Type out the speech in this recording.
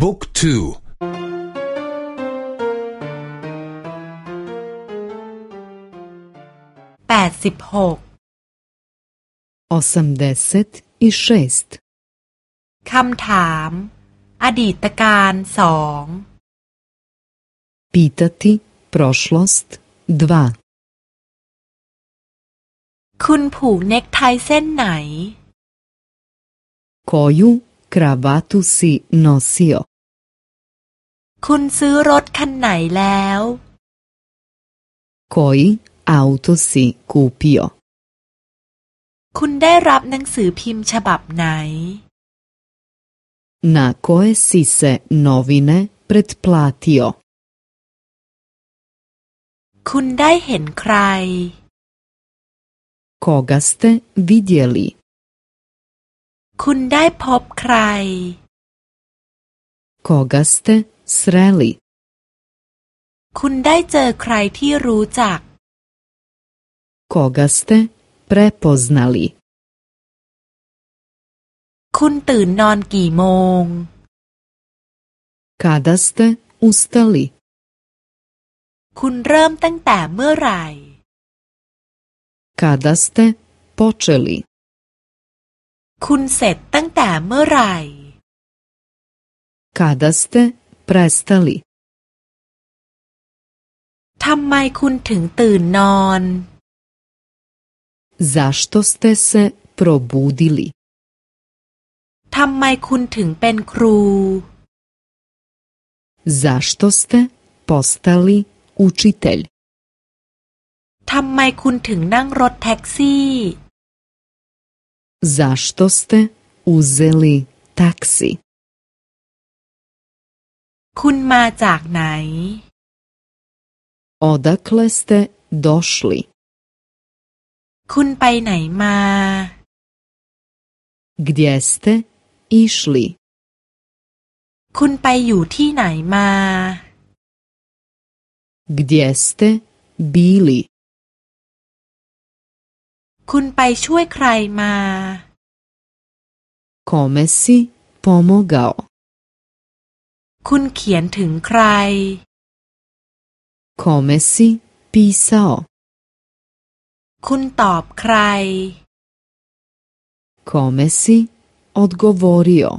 บุ๊กทูแปดสิบหก osamdeset i šest คำถาม อดีตการสอง pitati prošlost dva คุณผูกเน็กไทเส้นไหน koju kravatu si nosio คุณซื้อรถคันไหนแล้ว koji auto si kupio คุณได้รับหนังสือพิมพ์ฉบับไหน na koje si se novine pretplatio คุณได้เห็นใคร koga ste vidjeli คุณได้พบใคร koga ste sreli คุณได้เจอใครที่รู้จัก koga ste prepoznali คุณตื่นนอนกี่โมง kada ste ustali คุณเริ่มตั้งแต่เมื่อไหร่ kada ste počeli คุณเสร็จตั้งแต่เมื่อไหร่ kada ste prestali ทำไมคุณถึงตื่นนอน zašto ste se probudili ทำไมคุณถึงเป็นครู zašto ste postali učitelj ทำไมคุณถึงนั่งรถแท็กซี่ zašto ste uzeli taksi คุณมาจากไหน odakle ste došli คุณไปไหนมา gdje ste išli คุณไปอยู่ที่ไหนมา gdje ste bili คุณไปช่วยใครมา kome si pomogao คุณเขียนถึงใคร kome si pisao คุณตอบใคร kome si odgovorio